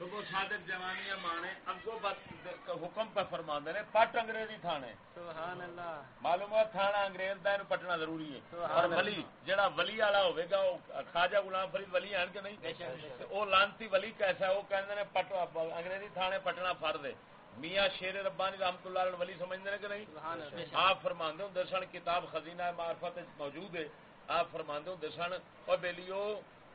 صبح صادق جوانیاں مانے اگو حکم پہ فرما نے پٹ انگریزی تھانے۔ سبحان اللہ۔ معلوم ہے تھانا انگریز دا پٹنا ضروری ہے۔ اور ولی جڑا ولی والا ہوے گا او خواجہ غلام فرید ولی ہیں کہ نہیں؟ او لانتی ولی کیسا ہے؟ او کہندے نے پٹ انگریزی تھانے پٹنا فرض ہے۔ میاں شیر ربانی رحمت اللہ علیہ ولی سمجھدے نے کہ نہیں؟ آپ فرماندے ہوندے سن کتاب خزینہ معرفت موجود ہے۔ آپ فرماندے ہوندے سن او بیلیو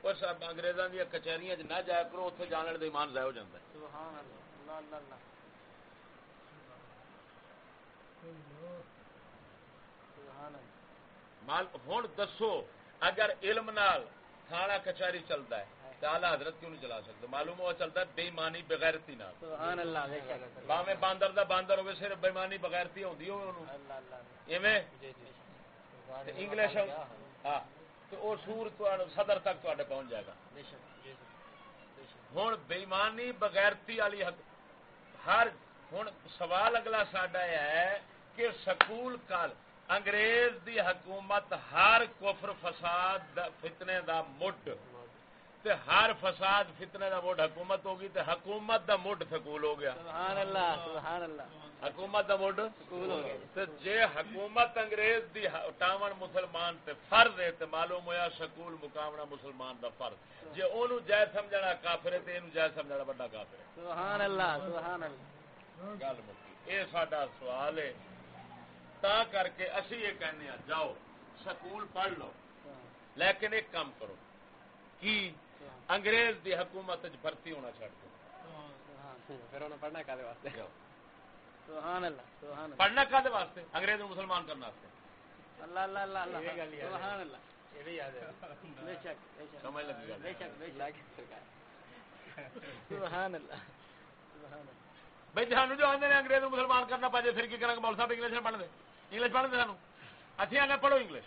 اس انگریزاں دی کچہریاں نہ جایا کرو جان ایمان ضائع ہو ہے سبحان اللہ اللہ اللہ مال ہن دسو اگر علم نال تھانہ کچہری چلدا ہے اعلی حضرت کیوں نہیں چلا سکتے؟ معلوم ہوا چلتا ہے بے ایمانی بغیرتی نال۔ سبحان اللہ بے شک۔ باویں باندر دا باندر ہوے صرف بے ایمانی بغیرتی ہوندی ہوے اونوں اللہ اللہ ایویں؟ جی جی انگلش ہاں۔ تو وہ سور صدر تک تے پہنچ جائے گا۔ ہوں بےمانی بغیرتی والی ہر ہوں سوال اگلا ساڈا ہے کہ سکول کل انگریز دی حکومت ہر کفر فساد فتنے دا مڈ۔ تے ہر فساد فتنے دا مڈ حکومت ہوگی تے حکومت دا مڈ سکول ہو گیا۔ سبحان اللہ سبحان اللہ۔ حکومت دا مڈ؟ سکول ہو گیا۔ تے جے حکومت انگریز دی ٹاون مسلمان تے فرض ہے تے معلوم ہویا سکول مقامنا مسلمان دا فرض۔ جے اونوں جائے سمجھنا کافر ہے تے اینوں جائے سمجھنا بڑا کافر ہے۔ سبحان اللہ سبحان اللہ۔ گل مکی۔ اے ساڈا سوال ہے۔ تا کر کے اسی یہ کہنے جاؤ سکول پڑھ لو۔ لیکن ایک کام کرو۔ کی؟ انگریز دی حکومت بھرتی ہونا انہوں پڑھنا کالے واسطے سبحان اللہ سبحان اللہ۔ پڑھنا کدے واسطے؟ انگریز نو مسلمان کرنا بھائی جانو جو آدھے انگریز نو مسلمان کرنا پہ پھر کی کریں مول صاحب انگلش پڑھ دے۔ انگلش پڑھ دے سانو؟ اچھی اگر پڑھو انگلش۔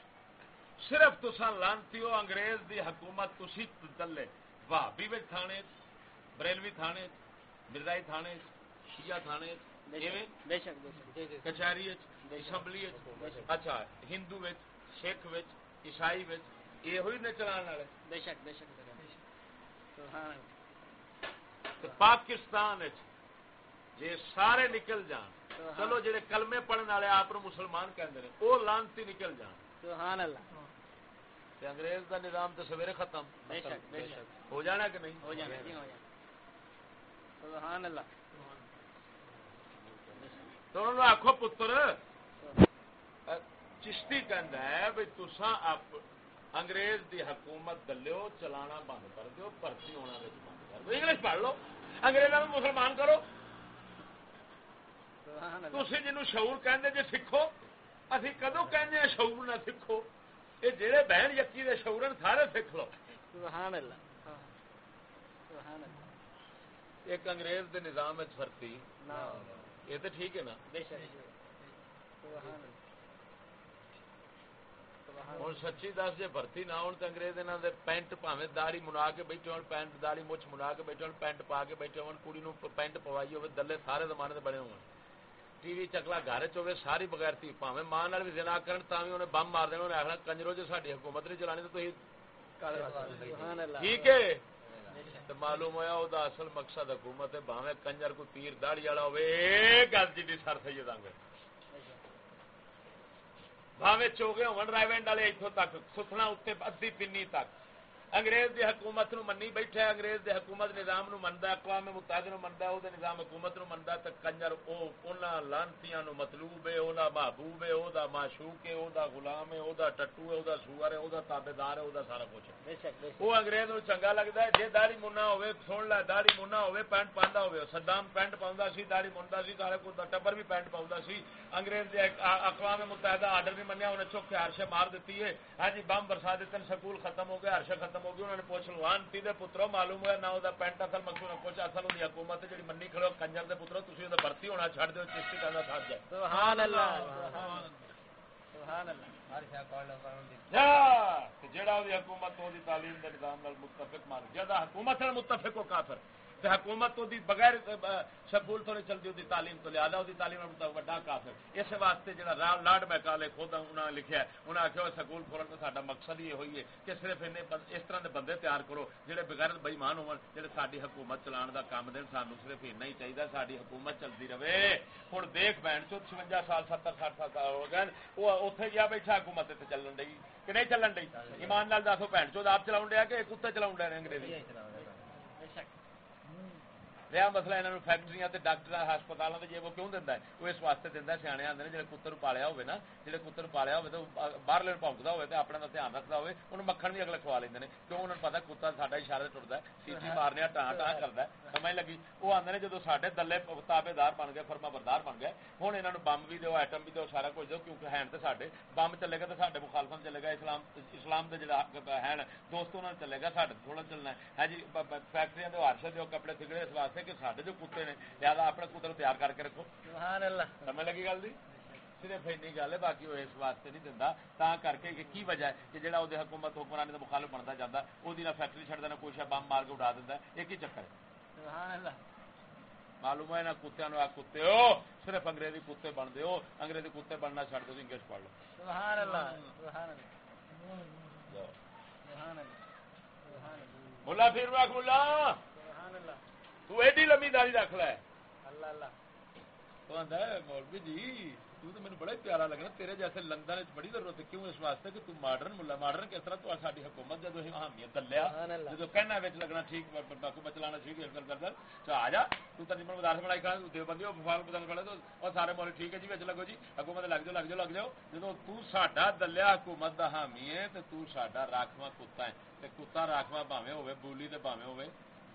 صرف تسا لانتی ہو انگریز دی حکومت تسی تلے بھابی وچ تھانے بریلوی تھانے مرزائی تھانے شیعہ تھانے شک جی جی کچہری اسمبلی اچھا ہندو وچ سکھ وچ عیسائی وچ یہ نے چلان والے۔ بے شک بے شک پاکستان جے سارے نکل جان چلو جڑے کلمے پڑھن والے آپ مسلمان کہندے نے او لانتی نکل جان۔ سبحان اللہ۔ تے انگریز دا نظام تے سویرے ختم۔ بے شک بے شک۔ ہو جانا کہ نہیں؟ ہو جانا جی ہو جانا۔ سبحان اللہ۔ تو انہوں نے آخو پتر چشتی کہندا ہے بھئی تساں اپ انگریز دی حکومت دلیو چلانا بند کر دیو بھرتی ہونا وچ بند کر دیو۔ انگلش پڑھ لو۔ انگریزاں نوں مسلمان کرو۔ تسی جنوں شعور کہندے جے سکھو اسی کدوں کہندے ہیں شعور نہ سکھو؟ اے جڑے بہن یکی دے سارے سکھ لو سبحان اللہ سبحان اللہ ایک انگریز دے نظام وچ نا یہ تو ٹھیک ہے نا بے شک سبحان اللہ سبحان ہوں سچی دس جی بھرتی نہ تو انگریز انہاں دے پینٹ پاویں داڑھی منا کے بیٹھے ہون پینٹ داڑھی مچھ منا کے بیٹھے ہون پینٹ پا کے بیٹھے کڑی نو پینٹ پوائی ہوے دلے سارے زمانے دے بنے ہون ٹی وی چکلا گھر چ ہوے ساری بغیر تھی پاویں ماں نال بھی زنا کرن تاں وی انہیں بم مار دینا انہیں آخنا کنجرو جو ساڈی حکومت نہیں چلانی تو ٹھیک ہے؟ تو معلوم ہویا او دا اصل مقصد حکومت ہے بھاویں کنجر کو پیر داڑھی والا ہوے گل جی سر سید انگریز بھاوے چوگے ہون رائیونڈ والے اتوں تک ستنا اتنے ادی پنی تک۔ انگریز دی حکومت نو منی بیٹھا ہے انگریز دی حکومت نظام نو مندا اقوام متحدہ نو مندا او دے نظام حکومت نو مندا تے کنجر او انہاں لانتیاں نو مطلوب ہے او دا محبوب ہے او دا معشوق ہے او دا غلام ہے او دا ٹٹو ہے او دا سوار ہے او دا تابعدار ہے او دا سارا کچھ ہے۔ بے شک بے شک۔ وہ انگریز نو چنگا لگدا ہے جے داڑھی منا ہوے سن لے داڑھی منا ہوے پینٹ پاندا ہوے صدام پینٹ پاوندا سی داڑھی مندا سی سارے کو ٹبر بھی پینٹ پاوندا سی۔ انگریز دے اقوام متحدہ آرڈر بھی منیا انہیں چوک کے ہرشے مار دیتی ہے۔ ہاں جی بم برسا ہیں سکول ختم ہو گیا ہرشے ختم ہو گئی انہوں نے پوچھ لو آنٹی دے پترو معلوم ہوا نہ وہ پینٹ اصل مقصود کچھ اصل ہوئی حکومت جی منی کھڑو کنجر دے پترو تھی وہ بھرتی ہونا چھڑ دو چشتی کرنا ساتھ جائے سبحان اللہ سبحان اللہ جا جڑا بھی حکومت دی تعلیم دے نظام نال متفق مان جدا حکومت متفق ہو کافر تے حکومت تو دی بغیر سکول تو نہیں چلتی دی تعلیم تو لہذا دی تعلیم بڑا کافر۔ اس واسطے جڑا لارڈ میکالے خود انہوں نے لکھیا ہے انہوں نے آخیا سکول کھولن کا ساڈا مقصد یہ ہوئی ہے کہ صرف اس طرح دے بندے تیار کرو جڑے بغیر بےمان ہو جڑے ساری حکومت چلان دا کام دین سانو صرف اینا ہی چاہیے ساری حکومت چلتی رہے۔ ہوں دیکھ بہن چو چونجا سال ستر ساٹھ سال ہو گئے وہ اتنے گیا بیٹھا حکومت اتنے چلن ڈی کہ نہیں چلن ڈی ایمان لال دسو بہن چو آپ چلاؤ ڈیا کہ کتے چلاؤ ڈے انگریزی؟ رہا مسئلہ یہاں فیکٹری ڈاکٹر ہسپتال جی وہ کیوں دینا ہے وہ اس واسطے دینا سیانے آتے ہیں جی کتر پالیا ہوئے نا جی کتر پالیا ہوئے تو باہر پونکتا ہوئے تو اپنے کا دھیان رکھتا ہوئے انہوں مکھن بھی اگلے کھوا لیندے کیوں انہوں نے پتا کتا ساڈا اشارے ٹرتا ہے سیٹی مارنے ٹان ٹان کرتا ہے سمجھ لگی وہ آتے ہیں جب سارے دلے تابے دار بن گئے فرما بردار بن گئے ہوں یہاں بمب بھی دو ایٹم بھی دو سارا کچھ دو کیونکہ ہے تو سارے بمب چلے گا تو سارے مخالفت چلے گا اسلام اسلام کے جڑا ہے دوست انہوں نے چلے گا سارے تھوڑا چلنا ہے جی فیکٹری ہرش دو کپڑے تھگڑے اس واسطے کہ سارے جو کتے نے لہٰذا اپنے کتر تیار کر کے رکھو سمجھ لگی گل دی صرف این گل ہے باقی وہ اس واسطے نہیں دینا تا کر کے کہ کی وجہ ہے کہ جہاں وہ حکومت حکمرانی کا مخالف بنتا جاتا وہ فیکٹری چڑھ دینا کوئی بم مار کے اڑا دینا ایک ہی چکر ہے معلوم ہے کتیا نو کتے ہو صرف انگریزی کتے بنتے ہو انگریزی کتے بننا چڑھ دو انگلش پڑھ لو ملا پھر ملا تو ایڈی لمبی داری رکھ لے مولوی جی تو تو میرے بڑا پیارا لگنا تیرے جیسے لندن بڑی ضرورت ہے کیوں اس واسطے کہ تو ماڈرن ملا ماڈرن کس طرح تو ساری حکومت جدو حامیت دلیا جدو کہنا وچ لگنا ٹھیک حکومت چلانا ٹھیک ہے کر کر تو آ جا تو ترجمہ مدارس بنائی کھڑا دیو بندی او فال تو اور سارے مول ٹھیک ہے جی وچ لگو جی حکومت لگ جاؤ لگ جاؤ لگ جاؤ جدو تو ساڈا دلیا حکومت دا حامی ہے تے تو ساڈا راکھواں کتا ہے تے کتا راکھواں بھاویں ہوے بولی تے بھاویں ہوے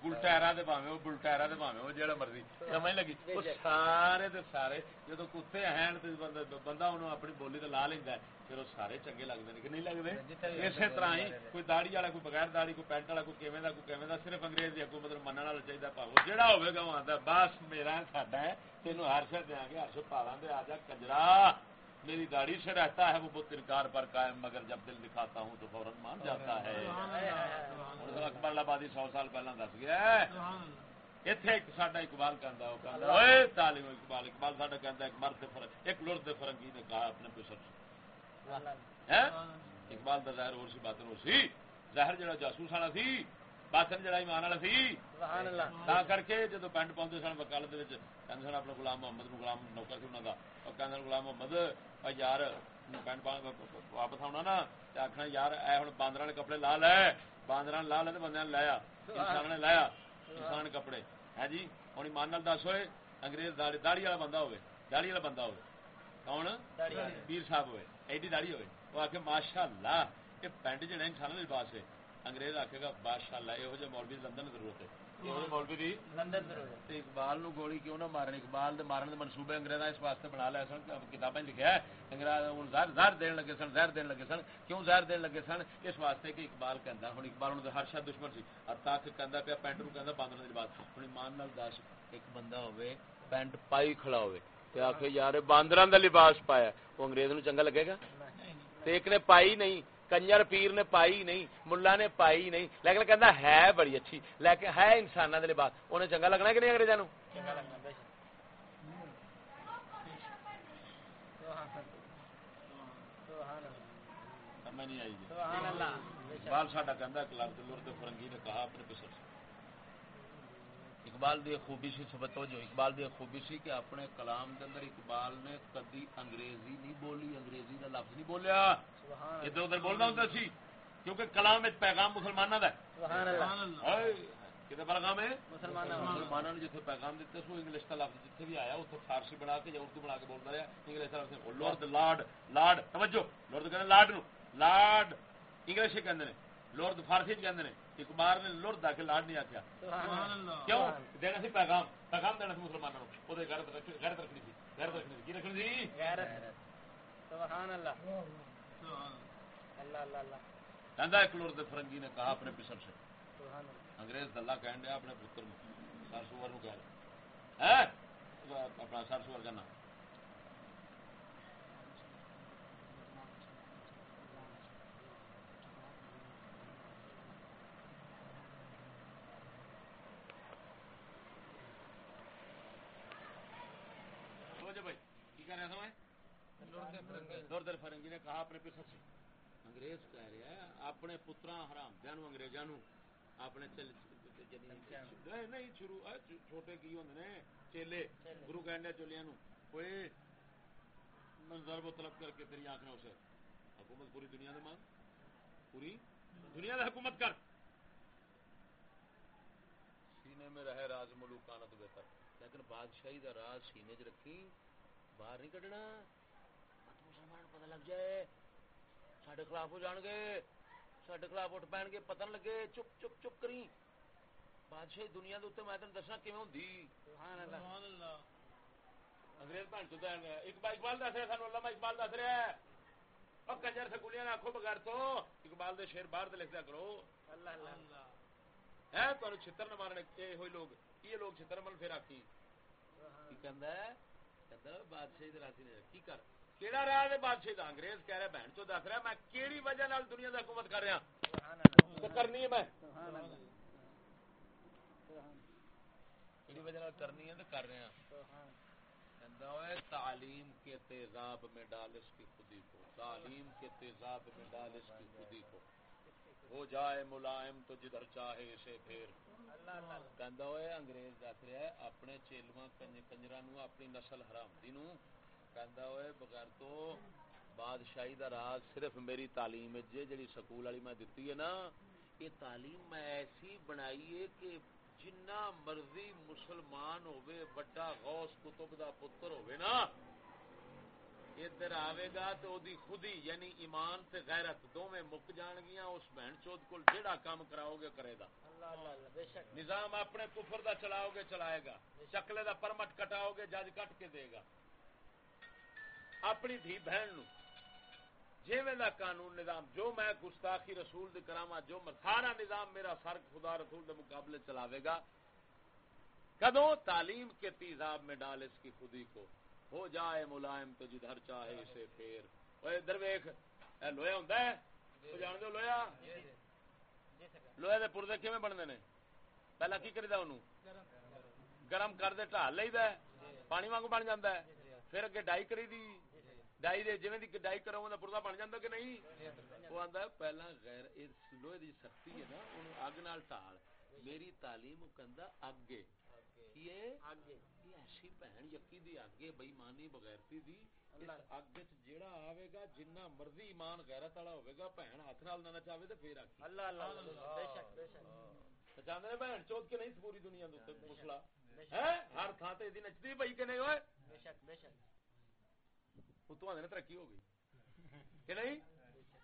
بلٹیرا دے پاویں او بلٹیرا دے او جیڑا مرضی سمجھ لگی او سارے دے سارے جدوں کتے ہیں تے بندہ انہوں اپنی بولی تے لا لیندا ہے پھر وہ سارے چنگے لگتے ہیں کہ نہیں لگتے اسی طرح ہی کوئی داڑی والا کوئی بغیر داڑی کوئی پینٹ والا کوئی کیویں دا کوئی کیویں دا صرف انگریز دی حکومت نوں منن والا چاہیے پاو جیڑا ہوے گا وہ آندا بس میرا ساڈا ہے تینوں ہر شے دیاں گے ہر شے پالاں دے آ جا کجرا میری داڑھی سے رہتا ہے وہ بت انکار پر قائم مگر جب دل دکھاتا ہوں تو فوراً مان جاتا ہے۔ اکبر آبادی سو سال پہلے دس گیا اتنے ایک ساڈا اقبال کہ تعلیم اقبال اقبال ساڈا کہ ایک مرد ایک لڑ فرنگی نے کہا اپنے پسر اقبال کا ظاہر اور سی باطن اور سی۔ ظاہر جڑا جاسوس والا سی۔ باطن جڑا ایمان والا سی تا کر کے جدو پینٹ پاؤں سن وکالت کہ سن اپنے غلام محمد نو غلام نوکر سی انہوں کا اور کہ غلام محمد یار پینٹ واپس آنا نا آخنا یار اے ہوں باندر والے کپڑے لا لے باندر لا لے تو بندے نے لایا انسان نے لایا انسان کپڑے ہے جی ہوں ایمان دس ہوئے انگریز داڑی داڑی والا بندہ ہوئے داڑی والا بندہ ہوئے کون پیر صاحب ہوئے ایڈی داڑی ہوئے وہ آ کے ماشاء اللہ یہ پینٹ جہاں انسان لباس ہے انگریز آخے گا ماشاء اللہ یہ مولوی لندن ضرورت ہے۔ اقبال نو گولی کیوں نہ مارن؟ اقبال مارن دے منصوبے انگریزاں اس واسطے بنا لے سن کتابیں لکھیا ہے۔ انگریز زہر زہر دین لگے سن زہر دین لگے سن۔ کیوں زہر دین لگے سن؟ اس واسطے کہ اقبال کہندا ہن اقبال نو ہر شے دشمن سی۔ حتا کہ کہندا پیا پینٹ نو کہندا باندر دی بات ہن ایمان نال دس ایک بندہ ہوے پینٹ پائی کھڑا ہوے تے آکھے یار باندراں دا لباس پایا۔ وہ انگریز نو چنگا لگے گا؟ تے ایک نے پائی نہیں کنجر پیر نے پائی نہیں ملا نے پائی نہیں لیکن کہنا ہے بڑی اچھی لیکن ہے انسان دے لباس۔ انہیں چنگا لگنا کہ نہیں اگریزوں اقبال ساڈا کہ فرنگی نے کہا اپنے پسر سے۔ اقبال دی خوبی سی سبت جو اقبال دی خوبی سی کہ اپنے کلام دے اندر اقبال نے کدی انگریزی نہیں بولی انگریزی دا لفظ نہیں بولیا۔ ادھر ادھر بولنا ہوتا سی کیونکہ کلام پیغام مسلمانوں کا پیغام ہے؟ مسلمانوں نے جتنے پیغام دیتے سو انگلش کا لفظ جتنے بھی آیا اتنے فارسی بنا کے یا اردو بنا کے بولتا رہا انگلش کا لفظ لارڈ لاڈ لاڈ توجہ لارڈ کہتے لاڈ نو لاڈ انگلش کہتے ہیں لارڈ فارسی کہتے ہیں اقبال نے لرد آ کے لاڈ نہیں آخیا کیوں؟ دینا سی پیغام پیغام دینا سی مسلمانوں وہ غیرت رکھنی تھی۔ غیرت رکھنی کی رکھنی تھی؟ کہندا ایک لرد فرنگی نے کہا اپنے پسر سے۔ انگریز دلہ کہن دیا اپنے پتر نو کہہ اپنا سر سور کا نام آیا نوردر فرنگی نے کہا اپنے پسر سے۔ انگریز کہہ رہا ہے اپنے پترا حرام دیا انگریزاں اپنے نہیں شروع چھوٹے کی ہوں نے چیلے۔ گرو گینڈیا چولیاں کوئی منظر و طلب کر کے تیری آنکھ نہ اسے۔ حکومت پوری دنیا دے مان پوری؟ دنیا دے حکومت کر۔ سینے میں رہے راز ملوک آنا تو بہتر۔ لیکن بادشاہی دا راز سینے چ رکھی باہر نہیں کڈنا۔ مسلمان پتہ لگ جائے سڈے خلاف ہو جان گے سڈے خلاف اٹھ پہن گے پتہ لگے چپ چپ چپ کری بادشاہی دنیا دے میں تین انگریز بھن چکا اقبال اقبال دس رہا سانو علامہ اقبال دس رہا ہے اور کنجر سکولیاں آخو بغیر تو اقبال دے شیر باہر لکھ دیا کرو اللہ اللہ ہے تو چھتر نہ مارنے یہ ہوئی لوگ یہ لوگ چھتر مل پھر کی راضی نہیں کی کر کیڑا راہ ہے؟ بادشاہی دا انگریز کہہ رہا بہن چو دس رہا میں کیڑی وجہ نال دنیا دا حکومت کر رہا ہاں۔ تو کرنی ہے میں۔ کیڑی وجہ نال کرنی ہے تو کر رہے ہیں تعلیم کے تیزاب میں ڈال اس کی خودی کو، تعلیم کے تیزاب میں ڈال اس کی خودی کو۔ ہو جائے ملائم تو جدھر چاہے اسے پھر۔ کہندا ہوئے انگریز دس رہا ہے، اپنے چیلواں کنجرا نو اپنی نسل حرام دی نو کہندا بغیر تو بادشاہی دا راز صرف میری تعلیم جے جڑی سکول والی میں دتی ہے نا یہ تعلیم میں ایسی بنائی ہے کہ جنا مرضی مسلمان ہوئے بڑا غوث کتب دا پتر ہوئے نا ادھر آئے گا تو او دی خودی یعنی ایمان تے غیرت دو میں مک جان گیا اس بہن چود کو جیڑا کام کراؤ گے کرے گا نظام اپنے کفر دا چلاؤ گے چلائے گا چکلے دا پرمٹ کٹاؤ گے جج کٹ کے دے گا اپنی دھی بہن نو۔ جیویں دا قانون نظام، جو میں گستاخی رسول دی کراما جو سارا نظام میرا فرق خدا رسول دے مقابلے چلاوے گا کدو تعلیم کے تیزاب میں ڈال اس کی خودی کو۔ ہو جائے ملائم تو جدھر چاہے اسے پھیر۔ اوے درویش اے لویا ہوندا ہے؟ تو جان دو لویا لوہے دے پردے کیویں بننے نے؟ پہلا کی کریدا اونوں؟ گرم کر دے، ٹھال لئیدا ہے۔ پانی وانگو بن جاندا ہے۔ پھر اگے ڈائی کری دی ڈائی دے جویں دی ڈائی کرو دا بن جاندا کہ نہیں وہ آندا پہلا غیر اس لوہے دی سختی ہے نا اونوں اگ نال ٹال میری تعلیم کندا اگے یہ ایسی بہن یقی دی اگے بے ایمانی بغیرتی دی اس اگ وچ جیڑا آوے گا جنہ مرضی ایمان غیرت والا ہوے گا بہن ہاتھ نال نہ چاوے تے پھر آکھی اللہ اللہ بے شک بے شک جاندے نے بہن چوت کے نہیں پوری دنیا دے اوپر مسلا ہے ہر تھاں تے دی نچدی بھئی کہ نہیں بے شک بے شک اتو آدھے ترقی ہو گئی کہ نہیں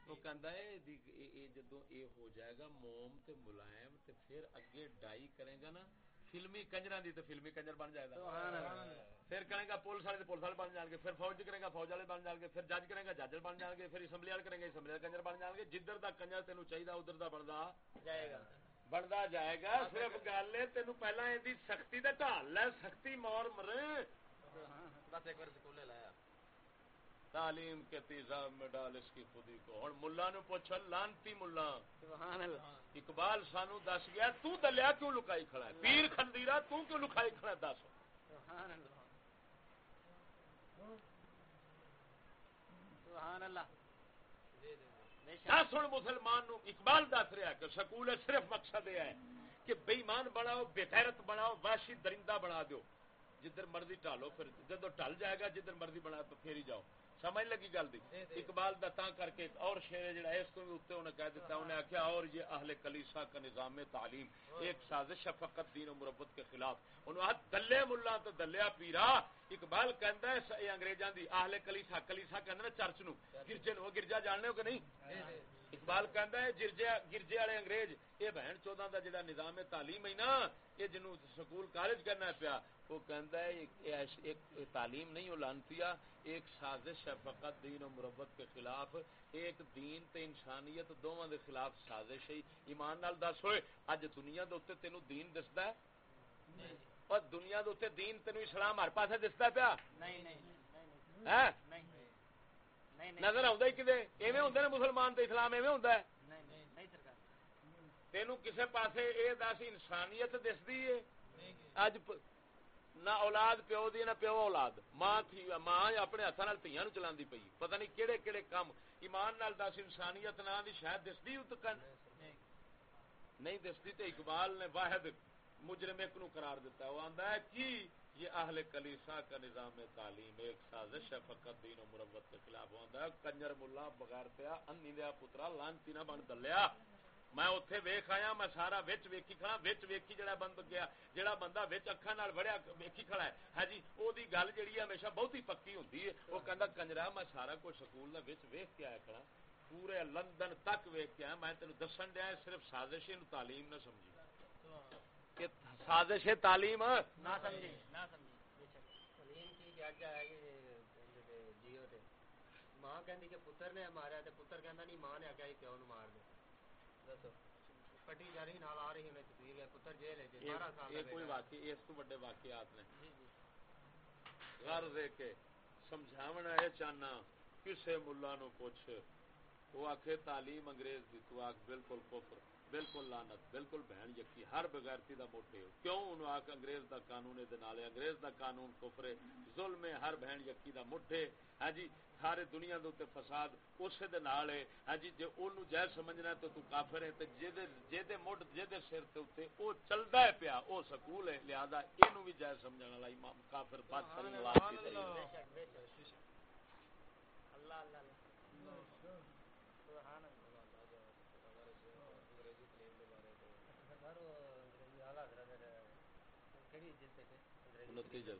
تو کہندا ہے یہ ہو جائے گا موم تے ملائم تے پھر اگے ڈائی کرے گا نا فلمی کنجر دی تو فلمی کنجر بن جائے گا پھر کرے گا پولیس والے پولیس والے بن جان گے پھر فوج کرے گا فوج والے بن جان گے پھر جج کرے گا جج بن جان گے پھر اسمبلی والے کریں گے اسمبلی والے کنجر بن جان گے جدھر دا کنجر تینوں چاہیے ادھر دا بندا جائے گا بندا جائے گا صرف گل ہے تینوں پہلا یہ سختی ڈال لے سختی مور مرے بس ایک بار سکولے لایا تعلیم کے تیزاب میں ڈال اس کی خودی کو۔ ہوں ملا نو پوچھ لانتی ملا۔ اقبال سانو دس گیا تو دلیا کیوں لکائی کھڑا ہے؟ پیر خندیرا تو کیوں لکائی کھڑا ہے؟ دس۔ دس ہوں مسلمان نو۔ اقبال دس رہا کہ سکول صرف مقصد یہ ہے کہ بےمان بناؤ بےغیرت بناؤ وحشی درندہ بنا دو جدھر مرضی ٹالو پھر جدو ٹل جائے گا جدھر مرضی بنا تو پھر ہی جاؤ۔ سمجھ لگی گل دی؟ اقبال دا تاں کر کے اور شعر جڑا اس کو بھی اوتے انہوں نے کہہ دیتا انہوں نے آکھیا اور یہ اہل کلیسا کا نظام تعلیم ایک سازش ہے فقط دین و مربت کے خلاف۔ انہوں نے دلے ملا تو دلیا پیرا۔ اقبال کہندا ہے یہ انگریزاں دی اہل کلیسا کلیسا نے چرچ نو۔ گرجے نو گرجا جاننے ہو کہ نہیں؟ اقبال کہندا ہے گرجے گرجے والے انگریز یہ بہن چودہ دا جڑا نظام تعلیم ہے نا یہ جنوں سکول کالج کرنا پیا وہ کہندا ہے ایک تعلیم نہیں لانتیا ایک سازش ہے فقط دین و مربت کے خلاف ایک دین تے انسانیت دونوں دے خلاف سازش ہے۔ ایمان نال دس ہوئے اج دنیا دے اوتے تینو دین دسدا ہے؟ اور دنیا دے اوتے دین تینو اسلام ہر پاسے دسدا پیا؟ نہیں نہیں ہاں؟ نظر آਉਂدا ہی کدے؟ ایویں ہوندے نے مسلمان تے اسلام ایویں ہوندا ہے؟ تینو کسے پاسے اے دس انسانیت دسدی ہے؟ اج نہ اولاد پیو دی، نہ پیو اولاد۔ ماں تھی، ماں اپنے ہاتھ نال تیاں نو چلاندی پئی۔ پتہ نہیں کیڑے کیڑے کام ایمان نال دس، انسانیت نہ دی شاید دسدی ات کن۔ نہیں دسدی تے اقبال نے واحد مجرم ایک نو قرار دیتا ہے وہ آندا ہے، کی؟ یہ اہل کلیسا کا نظام تعلیم۔ ایک سازش ہے، فقط دین و مروت کے خلاف۔ آندا ہے، کنجر ملا بغیر پیا انی دیا پترا لانتی نہ بن دلیا۔ میں اوتھے ویکھ آیا، میں سارا وچ ویکھی کھڑا، وچ ویکھی جڑا بند گیا، جڑا بندہ وچ اکھاں نال وڑیا ویکھی کھڑا ہے۔ ہاں جی او دی گل جڑی ہے ہمیشہ بہت ہی پکی ہوندی ہے۔ او کہندا، کنجرا، میں سارا کچھ سکول دا وچ ویکھ کے آیا کھڑا، پورے لندن تک ویکھ کے آیا۔ میں تینوں دسن دیا صرف سازش نو تعلیم نہ سمجھی۔ کہ سازش تعلیم؟ نہ سمجھی نہ سمجھی۔ تعلیم کی کیا کیا ہے جیو تے۔ ماں کہندی کہ پتر نے ماریا تے پتر کہندا، نہیں، ماں نے آکھیا کہ پیو مار دے؟ پٹی جا رہی نال آ رہی انہیں تصویر ہے پتر جیل ہے جی بارہ سال یہ کا کوئی بیٹا۔ واقعی اس تو بڑے واقعات نے جی جی۔ غرض ہے کہ سمجھاونا ہے چاہنا کسے ملا نو وہ تعلیم انگریز دی تو آکھ بالکل کفر بالکل لانت بالکل بہن یکی ہر بغیرتی دا موٹے ہو۔ کیوں؟ انہوں آکھ انگریز دا قانون دے نالے انگریز دا قانون کفر ہے۔ ظلم ہے، ہر بہن یکی دا مٹھے۔ ہاں جی سارے دنیا دے اوتے فساد اسے دے نال ہے۔ ہاں جی جے اونوں جائز سمجھنا ہے تو تو کافر ہے، تے جے دے جے دے مڈ جے دے سر تے اوتے او چلدا ہے پیا، او سکول ہے۔ لہذا اینوں بھی جائز سمجھن والا امام کافر بات کرنے والا بے شک بے شک اللہ اللہ اللہ سبحان اللہ سر وہ انگریزی اعلیٰ حضرت کہڑی جس سے انگریزی انتی جلد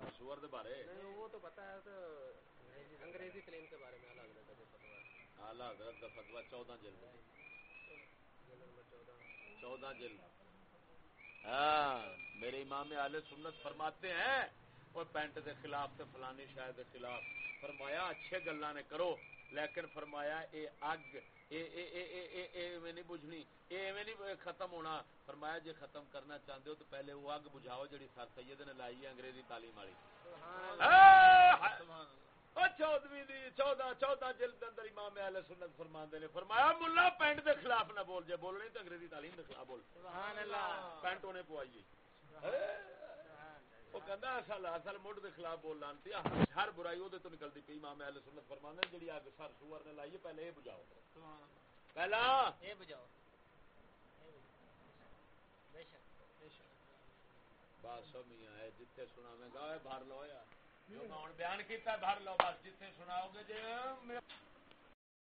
کے سور دے بارے۔ نہیں وہ تو پتہ ہے تو انگریزی تعلیم کے بارے میں اعلیٰ حضرت کا جو فتویٰ۔ ہے اعلی حضرت دا فتوی 14 جلد۔ نمبر چودہ۔ جلد۔ ہاں میرے امام اہل سنت فرماتے ہیں اور پینٹ دے خلاف تے فلانی شاید دے خلاف۔ فرمایا اچھے گلاں نے کرو لیکن فرمایا اے اگ نہیں بجھنی ایویں نہیں ختم ہونا فرمایا جے ختم کرنا چاہندے ہو تو پہلے وہ اگ بجھاؤ جڑی سر سید نے لائی ہے انگریزی تعلیم والی چودویں چودہ چودہ جلد دے اندر امام اہل سنت فرماندے نے فرمایا ملا پینٹ دے خلاف نہ بول جے بولنی تو انگریزی تعلیم دے خلاف بول سبحان اللہ پینٹ ہونے پوائیے وہ کہندا اصل اصل مڈ دے خلاف بول لانتی ہر برائی او دے تو نکلدی پئی۔ امام اہل سنت فرماندے جڑی اگ سر سور نے لائی پہلے اے بجھاؤ پہلا۔ یہ بجاؤ۔ بے شک بے شک۔ بس میاں ہے جتھے سناویں گا اے بھر لو۔ یار جو میں ہن بیان کیتا بھر لو۔ بس جتھے سناؤ گے جے